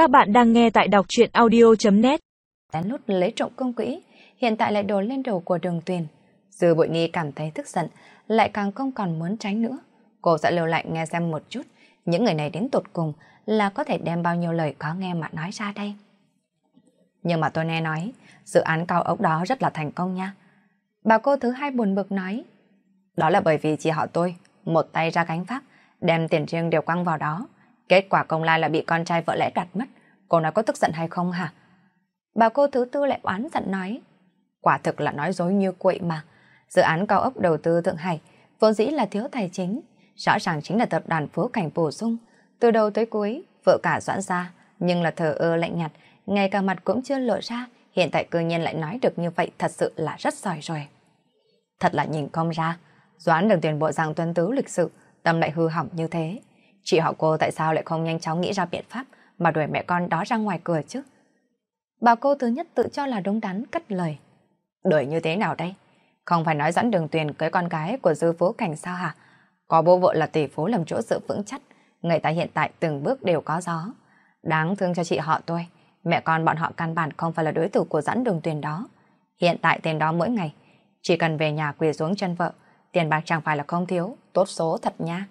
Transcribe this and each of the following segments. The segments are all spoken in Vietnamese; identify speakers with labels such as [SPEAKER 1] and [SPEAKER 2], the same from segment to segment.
[SPEAKER 1] Các bạn đang nghe tại đọc truyện audio.net
[SPEAKER 2] Tán nút lấy trộm công quỹ, hiện tại lại đổ lên đầu của đường tuyền. Dư bội nghi cảm thấy tức giận, lại càng không còn muốn tránh nữa. Cô sẽ lưu lại nghe xem một chút, những người này đến tột cùng là có thể đem bao nhiêu lời có nghe mà nói ra đây. Nhưng mà tôi nghe nói, dự án cao ốc đó rất là thành công nha. Bà cô thứ hai buồn bực nói, đó là bởi vì chị họ tôi, một tay ra gánh pháp, đem tiền riêng đều quăng vào đó. Kết quả công lai là bị con trai vợ lẽ đoạt mất. Cô nói có tức giận hay không hả? Bà cô thứ tư lại oán giận nói. Quả thực là nói dối như quậy mà. Dự án cao ốc đầu tư Thượng Hải vốn dĩ là thiếu tài chính. Rõ ràng chính là tập đoàn Phú cảnh bổ sung. Từ đầu tới cuối, vợ cả doãn ra, nhưng là thờ ơ lạnh nhạt, ngay cả mặt cũng chưa lộ ra. Hiện tại cư nhiên lại nói được như vậy thật sự là rất giỏi rồi. Thật là nhìn không ra, Doãn được tiền bộ dạng tuân tứ lịch sự, tâm lại hư hỏng như thế. Chị họ cô tại sao lại không nhanh chóng nghĩ ra biện pháp mà đuổi mẹ con đó ra ngoài cửa chứ? Bà cô thứ nhất tự cho là đúng đắn, cất lời. Đuổi như thế nào đây? Không phải nói dẫn đường tuyền cưới con gái của dư phố cảnh sao hả? Có bố vợ là tỷ phú làm chỗ sự vững chắc. Người ta hiện tại từng bước đều có gió. Đáng thương cho chị họ tôi. Mẹ con bọn họ căn bản không phải là đối thủ của dẫn đường tuyền đó. Hiện tại tên đó mỗi ngày. Chỉ cần về nhà quỳ xuống chân vợ. Tiền bạc chẳng phải là không thiếu. Tốt số thật nha.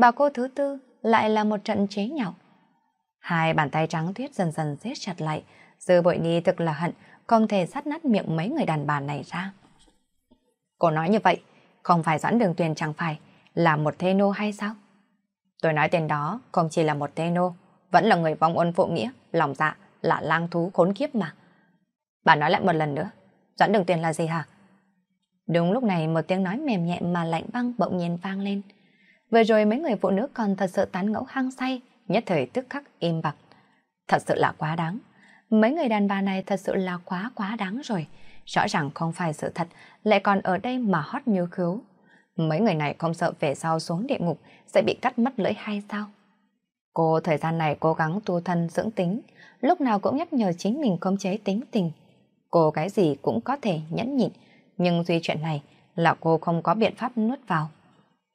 [SPEAKER 2] Bà cô thứ tư lại là một trận chế nhạo. Hai bàn tay trắng tuyết dần dần siết chặt lại, dư bội ni thực là hận, không thể sát nát miệng mấy người đàn bà này ra. Cô nói như vậy, không phải Doãn Đường Tuyền chẳng phải là một thê nô hay sao? Tôi nói tên đó không chỉ là một thê nô, vẫn là người vong ôn phụ nghĩa, lòng dạ, là lang thú khốn kiếp mà. Bà nói lại một lần nữa, Doãn Đường Tuyền là gì hả? Đúng lúc này một tiếng nói mềm nhẹ mà lạnh băng bỗng nhiên vang lên. Vừa rồi mấy người phụ nữ còn thật sự tán ngẫu hăng say, nhất thời tức khắc im bặt. Thật sự là quá đáng. Mấy người đàn bà này thật sự là quá quá đáng rồi. Rõ ràng không phải sự thật, lại còn ở đây mà hót như khứu. Mấy người này không sợ về sau xuống địa ngục sẽ bị cắt mất lưỡi hay sao? Cô thời gian này cố gắng tu thân dưỡng tính, lúc nào cũng nhắc nhở chính mình khống chế tính tình. Cô cái gì cũng có thể nhẫn nhịn, nhưng duy chuyện này là cô không có biện pháp nuốt vào.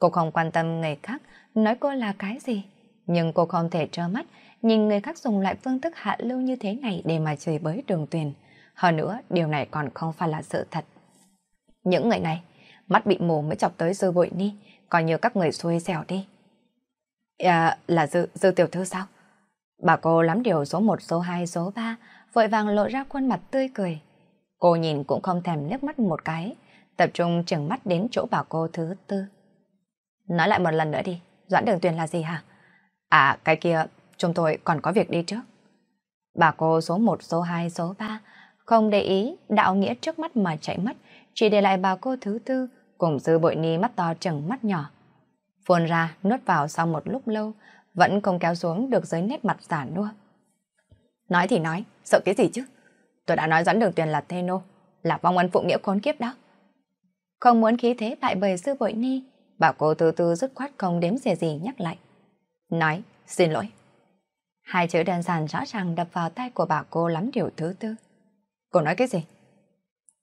[SPEAKER 2] Cô không quan tâm người khác nói cô là cái gì, nhưng cô không thể trơ mắt nhìn người khác dùng lại phương thức hạ lưu như thế này để mà chửi bới đường tuyền. Hơn nữa, điều này còn không phải là sự thật. Những người này, mắt bị mù mới chọc tới dư bội ni, coi như các người xuôi xẻo đi. À, là dư, dư tiểu thư sao? Bà cô lắm điều số 1, số 2, số 3, vội vàng lộ ra khuôn mặt tươi cười. Cô nhìn cũng không thèm liếc mắt một cái, tập trung chừng mắt đến chỗ bà cô thứ tư. Nói lại một lần nữa đi, Doãn Đường Tuyền là gì hả? À, cái kia, chúng tôi còn có việc đi trước. Bà cô số 1, số 2, số 3 không để ý đạo nghĩa trước mắt mà chạy mất, chỉ để lại bà cô thứ tư cùng dư bội ni mắt to chừng mắt nhỏ. Phun ra, nuốt vào sau một lúc lâu, vẫn không kéo xuống được dưới nét mặt giả nua. Nói thì nói, sợ cái gì chứ? Tôi đã nói Doãn Đường Tuyền là Thê Nô, là vong ân phụ nghĩa khốn kiếp đó. Không muốn khí thế bại bầy sư bội ni, Bà cô từ từ dứt khoát không đếm xỉa gì nhắc lại. Nói, xin lỗi. Hai chữ đơn giản rõ ràng đập vào tay của bà cô lắm điều thứ tư. Cô nói cái gì?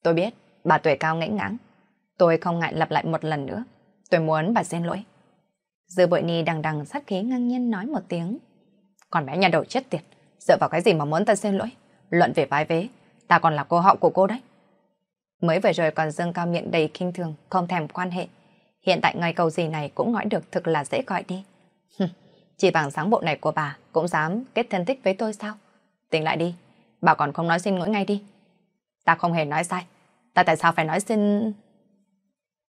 [SPEAKER 2] Tôi biết, bà tuổi cao ngãnh ngãng. Tôi không ngại lặp lại một lần nữa. Tôi muốn bà xin lỗi. Dư bội ni đằng đằng sát khí ngang nhiên nói một tiếng. Còn bé nhà đầu chết tiệt, dựa vào cái gì mà muốn ta xin lỗi? Luận về vai vế, ta còn là cô họ của cô đấy. Mới vừa rồi còn dâng cao miệng đầy kinh thường, không thèm quan hệ. Hiện tại ngay cầu gì này cũng nói được thực là dễ gọi đi. Chỉ bằng sáng bộ này của bà cũng dám kết thân thích với tôi sao? Tỉnh lại đi, bà còn không nói xin lỗi ngay đi. Ta không hề nói sai, ta tại sao phải nói xin...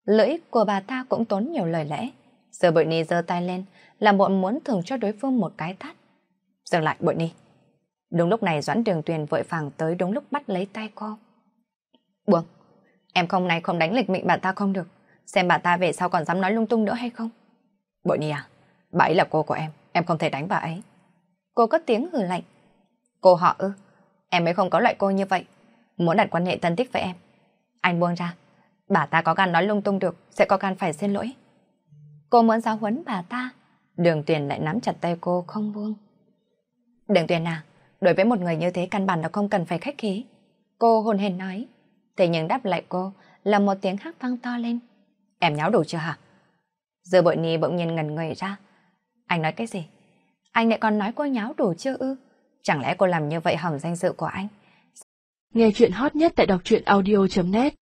[SPEAKER 2] Lưỡi của bà ta cũng tốn nhiều lời lẽ. Giờ bội ni giơ tay lên, làm bọn muốn thưởng cho đối phương một cái thắt. Dừng lại bội ni. Đúng lúc này Doãn Đường Tuyền vội vàng tới đúng lúc bắt lấy tay cô. Buông, em không này không đánh lịch mệnh bà ta không được. Xem bà ta về sau còn dám nói lung tung nữa hay không? Bội Nhi à, bà ấy là cô của em, em không thể đánh bà ấy. Cô cất tiếng hừ lạnh. Cô họ ư, em ấy không có loại cô như vậy. Muốn đặt quan hệ thân thích với em. Anh buông ra, bà ta có gan nói lung tung được, sẽ có gan phải xin lỗi. Cô muốn giáo huấn bà ta, đường tuyền lại nắm chặt tay cô không buông. Đường tuyền à, đối với một người như thế căn bản là không cần phải khách khí. Cô hồn hền nói, thế nhưng đáp lại cô là một tiếng hát vang to lên. Em nháo đủ chưa hả? Dư bội ni bỗng nhiên ngần người ra. Anh nói cái gì? Anh lại còn nói cô nháo đủ chưa ư? Chẳng lẽ cô làm như vậy hỏng danh dự của anh?
[SPEAKER 1] Nghe chuyện hot nhất tại đọc truyện audio.net